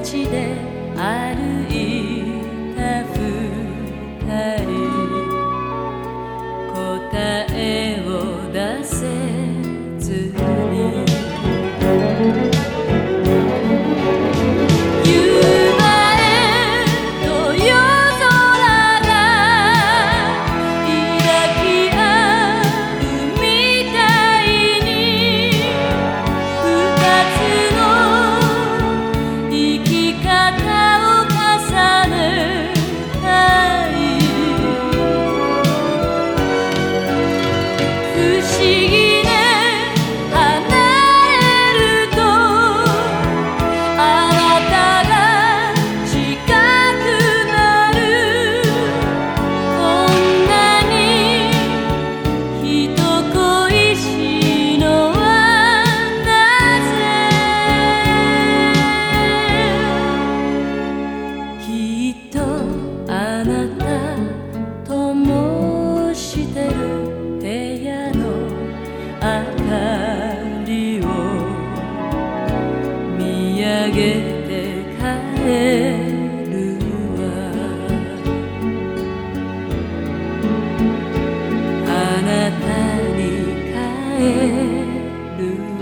ちで歩いた二人答えを出せずきっとあなたともしてる部屋の明かりを見上げて帰るわ。あなたに帰る。